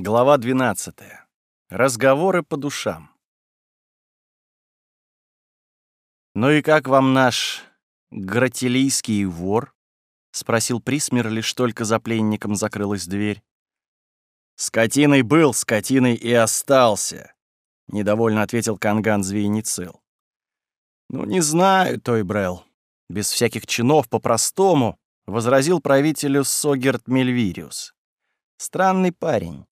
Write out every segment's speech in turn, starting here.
Глава 12. Разговоры по душам. «Ну и как вам наш гратилийский вор?» — спросил Присмер, лишь только за пленником закрылась дверь. «Скотиной был, скотиной и остался», — недовольно ответил Канган Звейницил. «Ну, не знаю, Той Брел. Без всяких чинов, по-простому», — возразил правителю Согерт Мельвириус. «Странный парень.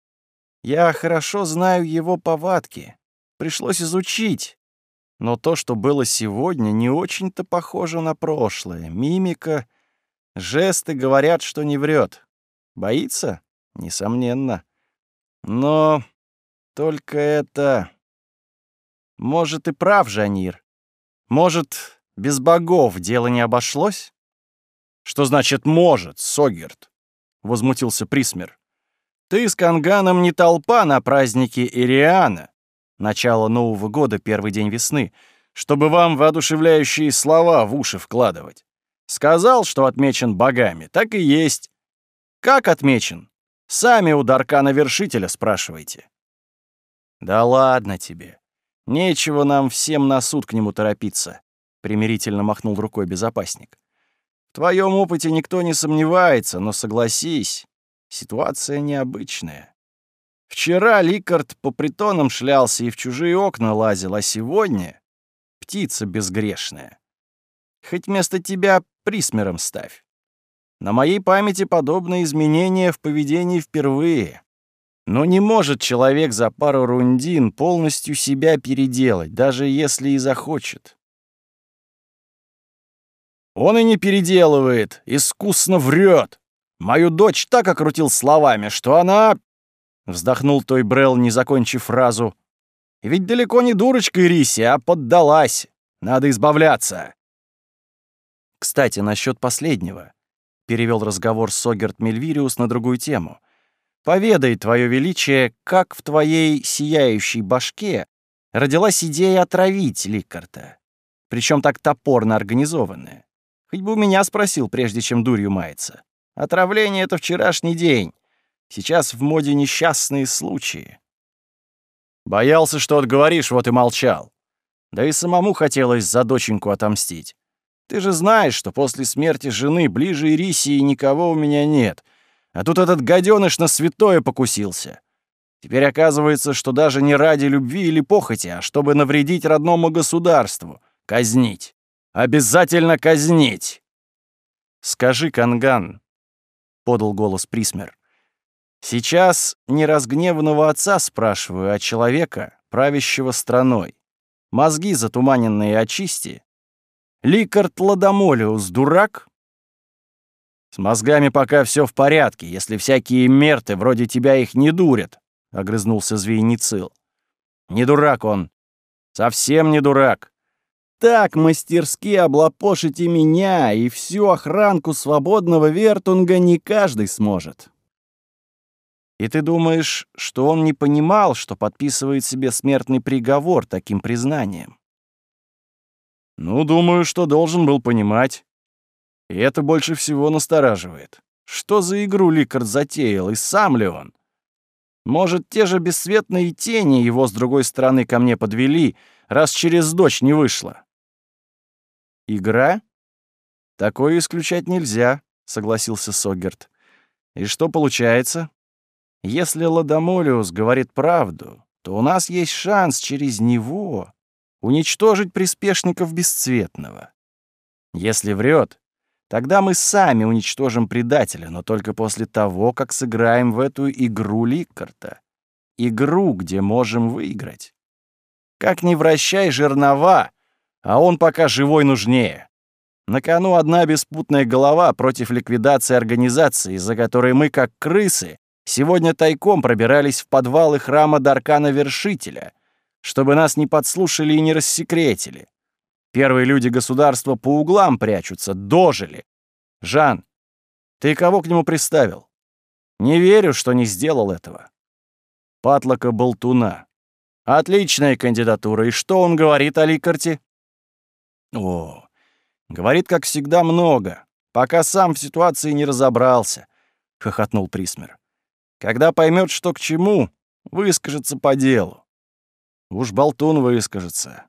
Я хорошо знаю его повадки. Пришлось изучить. Но то, что было сегодня, не очень-то похоже на прошлое. Мимика, жесты говорят, что не врет. Боится? Несомненно. Но только это... Может, и прав Жанир. Может, без богов дело не обошлось? Что значит «может», Согерт? Возмутился Присмер. Ты с Канганом не толпа на празднике Ириана, начало Нового года, первый день весны, чтобы вам воодушевляющие слова в уши вкладывать. Сказал, что отмечен богами, так и есть. Как отмечен? Сами у Даркана-вершителя спрашивайте. Да ладно тебе. Нечего нам всем на суд к нему торопиться, примирительно махнул рукой безопасник. В твоем опыте никто не сомневается, но согласись, Ситуация необычная. Вчера Ликард по притонам шлялся и в чужие окна лазил, а сегодня — птица безгрешная. Хоть вместо тебя присмером ставь. На моей памяти подобные изменения в поведении впервые. Но не может человек за пару рундин полностью себя переделать, даже если и захочет. Он и не переделывает, искусно врет. Мою дочь так окрутил словами, что она...» Вздохнул той Брел, не закончив фразу. «Ведь далеко не дурочка Ириси, а поддалась. Надо избавляться». «Кстати, насчет последнего», — перевел разговор Согерт Мельвириус на другую тему. «Поведай, Твое Величие, как в твоей сияющей башке родилась идея отравить Ликарта, причем так топорно организованная. Хоть бы у меня спросил, прежде чем дурью мается». Отравление — это вчерашний день. Сейчас в моде несчастные случаи. Боялся, что отговоришь, вот и молчал. Да и самому хотелось за доченьку отомстить. Ты же знаешь, что после смерти жены ближе Ирисии никого у меня нет. А тут этот гаденыш на святое покусился. Теперь оказывается, что даже не ради любви или похоти, а чтобы навредить родному государству. Казнить. Обязательно казнить. Скажи, Канган, — подал голос Присмер. «Сейчас не разгневанного отца спрашиваю, а человека, правящего страной. Мозги затуманенные очисти. Ликард Ладомолиус дурак?» «С мозгами пока все в порядке, если всякие мерты вроде тебя их не дурят», — огрызнулся Звейницил. «Не дурак он. Совсем не дурак так мастерски облапошите меня и всю охранку свободного Вертунга не каждый сможет. И ты думаешь, что он не понимал, что подписывает себе смертный приговор таким признанием? Ну, думаю, что должен был понимать. И это больше всего настораживает. Что за игру Ликард затеял, и сам ли он? Может, те же бесцветные тени его с другой стороны ко мне подвели, раз через дочь не вышло? «Игра?» «Такое исключать нельзя», — согласился Согерт. «И что получается? Если Ладомолиус говорит правду, то у нас есть шанс через него уничтожить приспешников Бесцветного. Если врет, тогда мы сами уничтожим предателя, но только после того, как сыграем в эту игру Ликкарта. Игру, где можем выиграть. Как ни вращай жернова, а он пока живой нужнее. На кону одна беспутная голова против ликвидации организации, из-за которой мы, как крысы, сегодня тайком пробирались в подвалы храма Даркана-Вершителя, чтобы нас не подслушали и не рассекретили. Первые люди государства по углам прячутся, дожили. Жан, ты кого к нему приставил? Не верю, что не сделал этого. Патлока Болтуна. Отличная кандидатура. И что он говорит о Ликарте? О, говорит, как всегда, много, пока сам в ситуации не разобрался, хохотнул Присмер. Когда поймет, что к чему, выскажется по делу. Уж болтун выскажется.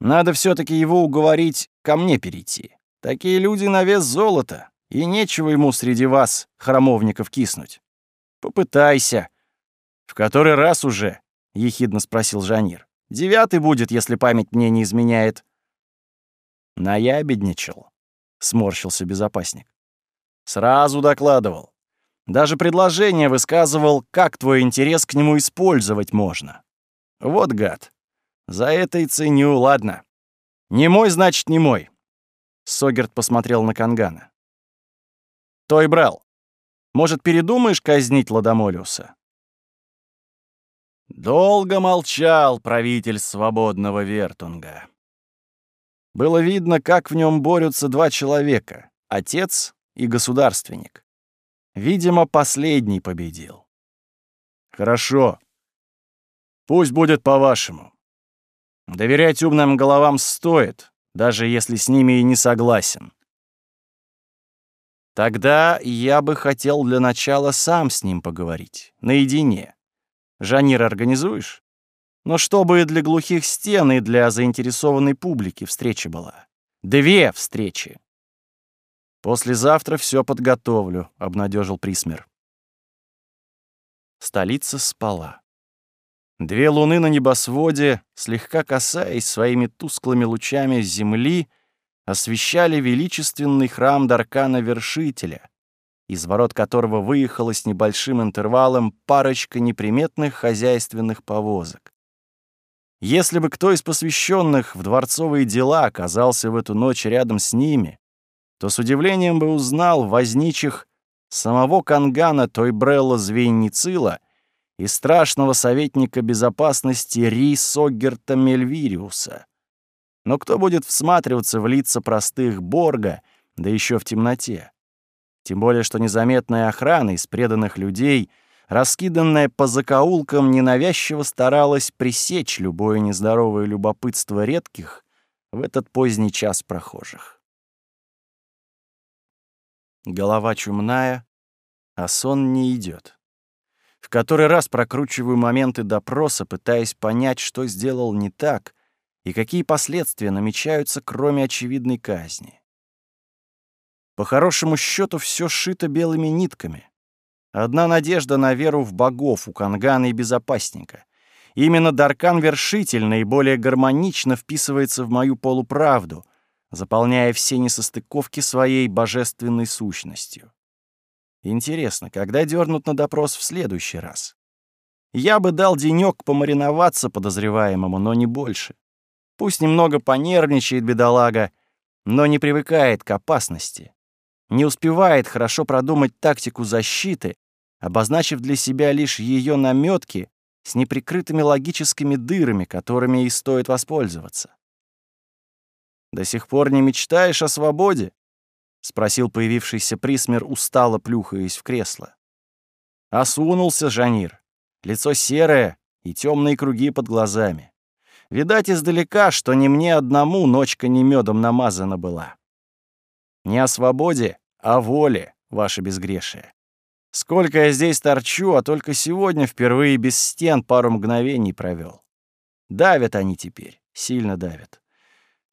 Надо все таки его уговорить ко мне перейти. Такие люди на вес золота, и нечего ему среди вас, храмовников, киснуть. Попытайся. В который раз уже? — ехидно спросил Жанир. «Девятый будет, если память мне не изменяет». «Наябедничал», — сморщился безопасник. «Сразу докладывал. Даже предложение высказывал, как твой интерес к нему использовать можно. Вот гад. За это и ценю, ладно. Не мой, значит, не мой. Согерт посмотрел на Кангана. Той брал. Может, передумаешь казнить Ладомолиуса? Долго молчал правитель свободного Вертунга. Было видно, как в нем борются два человека — отец и государственник. Видимо, последний победил. Хорошо. Пусть будет по-вашему. Доверять умным головам стоит, даже если с ними и не согласен. Тогда я бы хотел для начала сам с ним поговорить, наедине. Жанир организуешь? Но чтобы для глухих стен и для заинтересованной публики встреча была. Две встречи. «Послезавтра все подготовлю», — обнадежил Присмер. Столица спала. Две луны на небосводе, слегка касаясь своими тусклыми лучами земли, освещали величественный храм Даркана-Вершителя, из ворот которого выехала с небольшим интервалом парочка неприметных хозяйственных повозок. Если бы кто из посвященных в дворцовые дела оказался в эту ночь рядом с ними, то с удивлением бы узнал возничих самого Кангана Тойбрелла Звенницила и страшного советника безопасности Ри Соггерта Мельвириуса. Но кто будет всматриваться в лица простых Борга, да еще в темноте? Тем более, что незаметная охрана из преданных людей, раскиданная по закоулкам, ненавязчиво старалась пресечь любое нездоровое любопытство редких в этот поздний час прохожих. Голова чумная, а сон не идет. В который раз прокручиваю моменты допроса, пытаясь понять, что сделал не так и какие последствия намечаются, кроме очевидной казни. По хорошему счету все шито белыми нитками. Одна надежда на веру в богов у Кангана и безопасника. Именно Даркан Вершитель наиболее гармонично вписывается в мою полуправду — заполняя все несостыковки своей божественной сущностью. Интересно, когда дернут на допрос в следующий раз? Я бы дал денёк помариноваться подозреваемому, но не больше. Пусть немного понервничает бедолага, но не привыкает к опасности. Не успевает хорошо продумать тактику защиты, обозначив для себя лишь ее намётки с неприкрытыми логическими дырами, которыми и стоит воспользоваться. До сих пор не мечтаешь о свободе?» — спросил появившийся Присмер, устало плюхаясь в кресло. Осунулся Жанир. Лицо серое и темные круги под глазами. Видать издалека, что не мне одному ночка не медом намазана была. Не о свободе, а воле, ваше безгрешие. Сколько я здесь торчу, а только сегодня впервые без стен пару мгновений провел. Давят они теперь, сильно давят.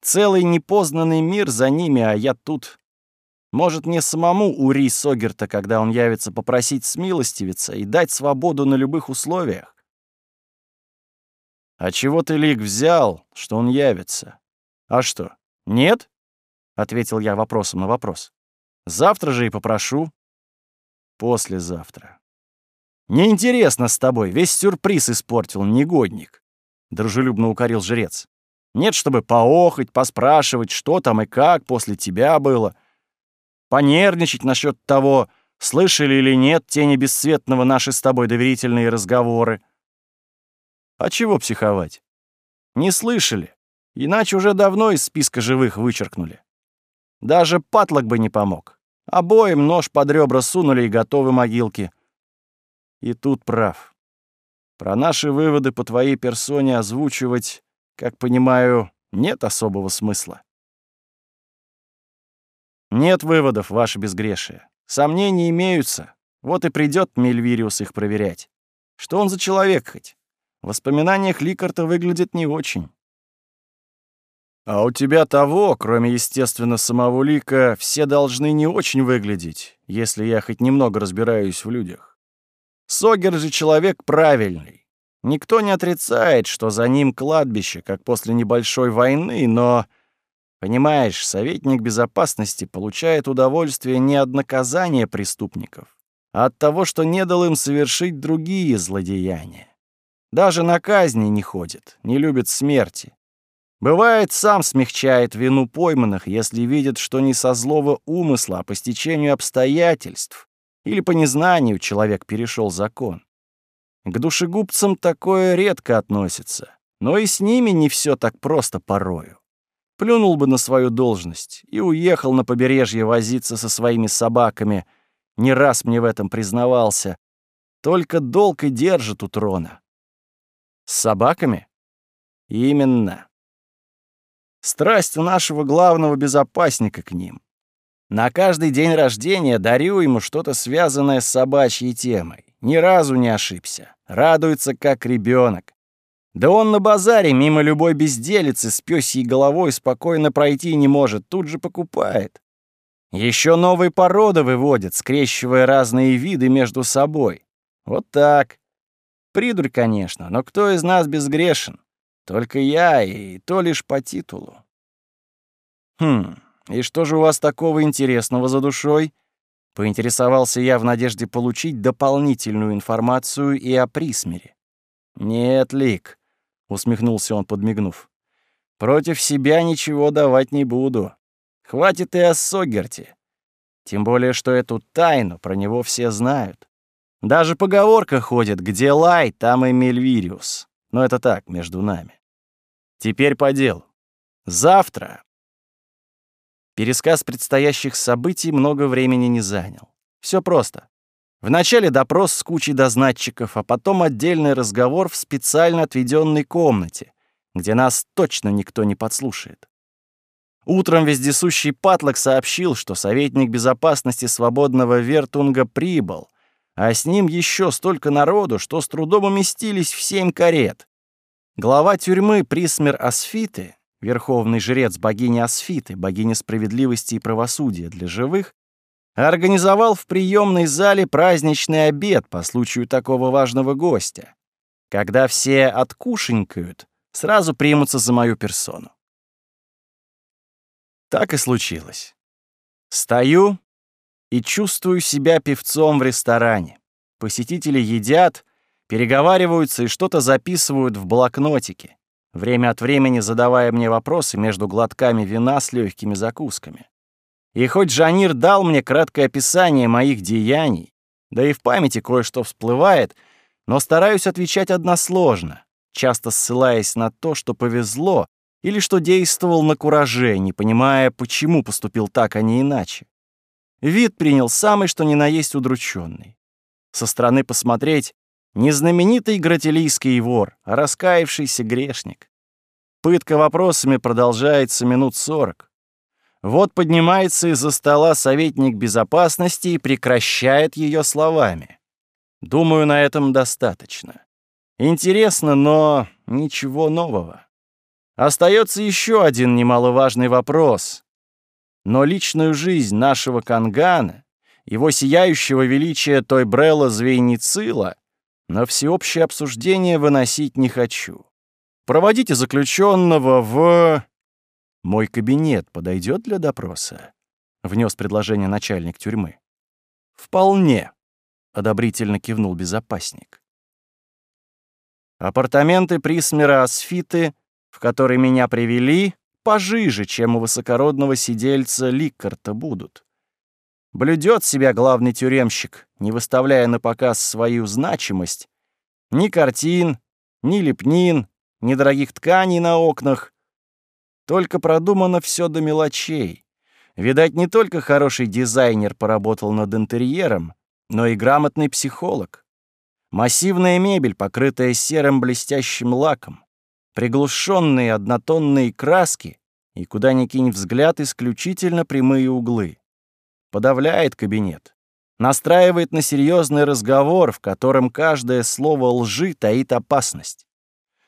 Целый непознанный мир за ними, а я тут. Может, мне самому Ури Согерта, когда он явится, попросить смилостивиться и дать свободу на любых условиях? А чего ты, Лик, взял, что он явится? А что, нет? Ответил я вопросом на вопрос. Завтра же и попрошу. Послезавтра. Неинтересно с тобой, весь сюрприз испортил, негодник. Дружелюбно укорил жрец. Нет, чтобы поохать, поспрашивать, что там и как после тебя было. Понервничать насчет того, слышали или нет тени бесцветного наши с тобой доверительные разговоры. А чего психовать? Не слышали, иначе уже давно из списка живых вычеркнули. Даже патлок бы не помог. Обоим нож под ребра сунули и готовы могилки. И тут прав. Про наши выводы по твоей персоне озвучивать как понимаю, нет особого смысла. Нет выводов, ваше безгрешие. Сомнения имеются, Вот и придет Мельвириус их проверять. Что он за человек хоть? В воспоминаниях Ликарта выглядит не очень. А у тебя того, кроме, естественно, самого Лика, все должны не очень выглядеть, если я хоть немного разбираюсь в людях. Согер же человек правильный. Никто не отрицает, что за ним кладбище, как после небольшой войны, но, понимаешь, советник безопасности получает удовольствие не от наказания преступников, а от того, что не дал им совершить другие злодеяния. Даже на казни не ходит, не любит смерти. Бывает, сам смягчает вину пойманных, если видит, что не со злого умысла, а по стечению обстоятельств или по незнанию человек перешел закон. К душегубцам такое редко относится, но и с ними не все так просто порою. Плюнул бы на свою должность и уехал на побережье возиться со своими собаками. Не раз мне в этом признавался. Только долг и держит у трона. С собаками? Именно. Страсть нашего главного безопасника к ним. На каждый день рождения дарю ему что-то связанное с собачьей темой. Ни разу не ошибся. Радуется, как ребенок. Да он на базаре мимо любой безделицы с пёсьей головой спокойно пройти не может, тут же покупает. Еще новые породы выводят, скрещивая разные виды между собой. Вот так. Придурь, конечно, но кто из нас безгрешен? Только я, и то лишь по титулу. Хм, и что же у вас такого интересного за душой? Поинтересовался я в надежде получить дополнительную информацию и о Присмере. «Нет, Лик», — усмехнулся он, подмигнув. «Против себя ничего давать не буду. Хватит и о Согерте. Тем более, что эту тайну про него все знают. Даже поговорка ходит, где лай, там и Мельвириус. Но это так, между нами. Теперь по делу. Завтра. Пересказ предстоящих событий много времени не занял. Все просто. Вначале допрос с кучей дознатчиков, а потом отдельный разговор в специально отведенной комнате, где нас точно никто не подслушает. Утром вездесущий Патлок сообщил, что советник безопасности свободного Вертунга прибыл, а с ним еще столько народу, что с трудом уместились в семь карет. Глава тюрьмы Присмер Асфиты, верховный жрец богини Асфиты, богини справедливости и правосудия для живых, организовал в приемной зале праздничный обед по случаю такого важного гостя. Когда все откушенькают, сразу примутся за мою персону. Так и случилось. Стою и чувствую себя певцом в ресторане. Посетители едят, переговариваются и что-то записывают в блокнотике, время от времени задавая мне вопросы между глотками вина с легкими закусками. И хоть Жанир дал мне краткое описание моих деяний, да и в памяти кое-что всплывает, но стараюсь отвечать односложно, часто ссылаясь на то, что повезло, или что действовал на кураже, не понимая, почему поступил так, а не иначе. Вид принял самый, что ни на есть удрученный. Со стороны посмотреть не знаменитый вор, раскаявшийся грешник. Пытка вопросами продолжается минут сорок. Вот поднимается из-за стола советник безопасности и прекращает ее словами. Думаю, на этом достаточно. Интересно, но ничего нового. Остается еще один немаловажный вопрос. Но личную жизнь нашего Кангана, его сияющего величия той Брелла Звейницила, на всеобщее обсуждение выносить не хочу. Проводите заключенного в... Мой кабинет подойдет для допроса? Внес предложение начальник тюрьмы. Вполне, одобрительно кивнул безопасник. Апартаменты Присмера Асфиты, в которые меня привели, пожиже, чем у высокородного сидельца Ликкарта будут. Блюдет себя главный тюремщик, не выставляя на показ свою значимость. Ни картин, ни лепнин, ни дорогих тканей на окнах. Только продумано все до мелочей. Видать, не только хороший дизайнер поработал над интерьером, но и грамотный психолог. Массивная мебель, покрытая серым блестящим лаком, приглушенные однотонные краски и, куда ни кинь взгляд, исключительно прямые углы. Подавляет кабинет. настраивает на серьезный разговор, в котором каждое слово лжи таит опасность.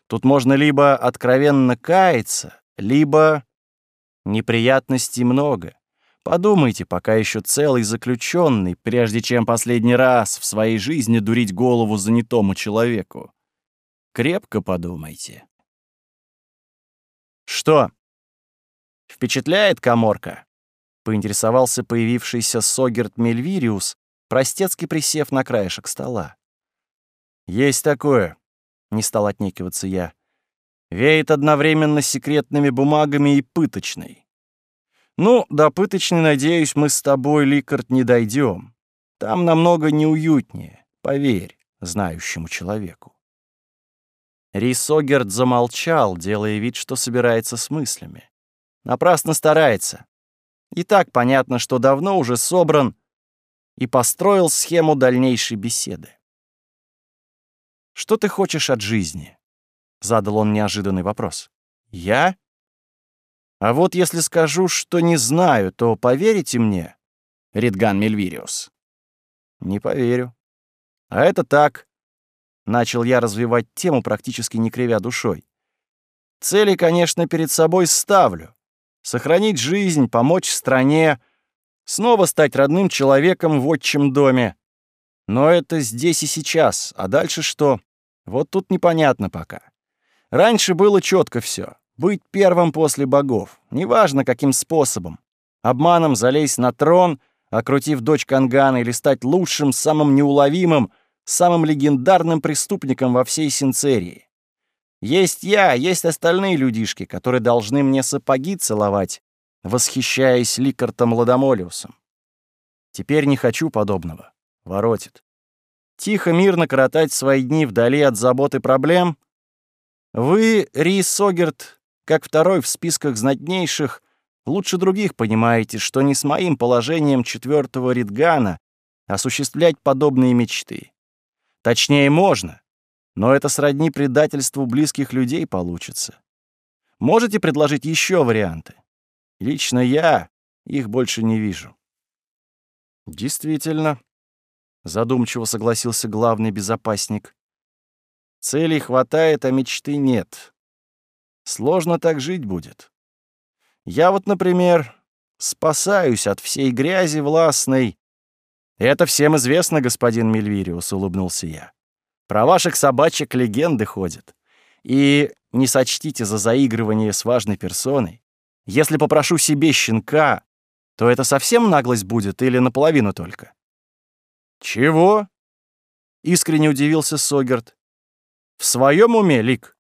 Тут можно либо откровенно каяться, либо неприятностей много. Подумайте, пока еще целый заключенный, прежде чем последний раз в своей жизни дурить голову занятому человеку. Крепко подумайте. Что? Впечатляет коморка? Поинтересовался появившийся Согерт Мельвириус, простецки присев на краешек стола. Есть такое, не стал отнекиваться я. Веет одновременно секретными бумагами и пыточной. Ну, до пыточной, надеюсь, мы с тобой, Ликард, не дойдем. Там намного неуютнее, поверь, знающему человеку. Рисогерт замолчал, делая вид, что собирается с мыслями. Напрасно старается. И так понятно, что давно уже собран и построил схему дальнейшей беседы. «Что ты хочешь от жизни?» — задал он неожиданный вопрос. «Я?» А вот если скажу, что не знаю, то поверите мне, Ридган Мельвириус? Не поверю. А это так. Начал я развивать тему, практически не кривя душой. Цели, конечно, перед собой ставлю. Сохранить жизнь, помочь стране, снова стать родным человеком в отчим доме. Но это здесь и сейчас, а дальше что? Вот тут непонятно пока. Раньше было четко все. Быть первым после богов, неважно каким способом. Обманом залезть на трон, окрутив дочь Кангана, или стать лучшим, самым неуловимым, самым легендарным преступником во всей Синцерии. Есть я, есть остальные людишки, которые должны мне сапоги целовать, восхищаясь Ликартом Ладомолиусом. Теперь не хочу подобного. Воротит. Тихо, мирно коротать свои дни вдали от забот и проблем? Вы, Рис Согерт, как второй в списках знатнейших, лучше других понимаете, что не с моим положением четвертого Ридгана осуществлять подобные мечты. Точнее, можно, но это сродни предательству близких людей получится. Можете предложить еще варианты? Лично я их больше не вижу. Действительно, задумчиво согласился главный безопасник. Целей хватает, а мечты нет. Сложно так жить будет. Я вот, например, спасаюсь от всей грязи властной. Это всем известно, господин Мельвириус, улыбнулся я. Про ваших собачек легенды ходят. И не сочтите за заигрывание с важной персоной. Если попрошу себе щенка, то это совсем наглость будет или наполовину только? Чего? Искренне удивился Согерт. В своем уме, Лик?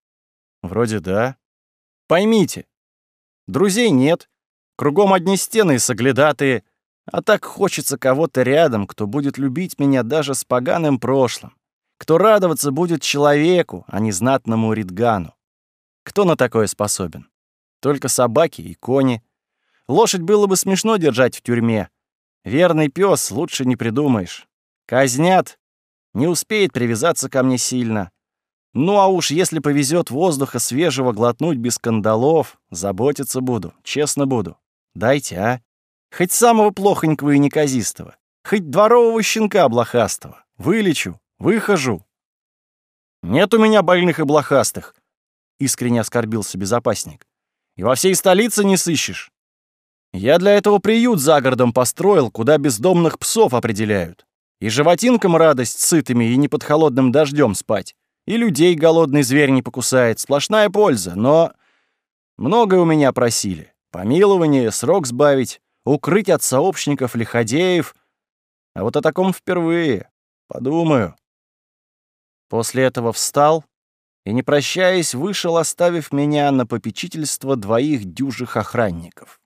Вроде да. Поймите, друзей нет, кругом одни стены и соглядатые, а так хочется кого-то рядом, кто будет любить меня даже с поганым прошлым, кто радоваться будет человеку, а не знатному Ридгану. Кто на такое способен? Только собаки и кони. Лошадь было бы смешно держать в тюрьме. Верный пес лучше не придумаешь. Казнят, не успеет привязаться ко мне сильно. Ну а уж если повезет воздуха свежего глотнуть без кандалов, заботиться буду, честно буду. Дайте, а? Хоть самого плохонького и неказистого, хоть дворового щенка блохастого. Вылечу, выхожу. Нет у меня больных и блохастых, искренне оскорбился безопасник. И во всей столице не сыщешь. Я для этого приют за городом построил, куда бездомных псов определяют. И животинкам радость сытыми и не под холодным дождем спать. И людей голодный зверь не покусает. Сплошная польза, но... Многое у меня просили. Помилование, срок сбавить, укрыть от сообщников лиходеев. А вот о таком впервые. Подумаю. После этого встал и, не прощаясь, вышел, оставив меня на попечительство двоих дюжих охранников.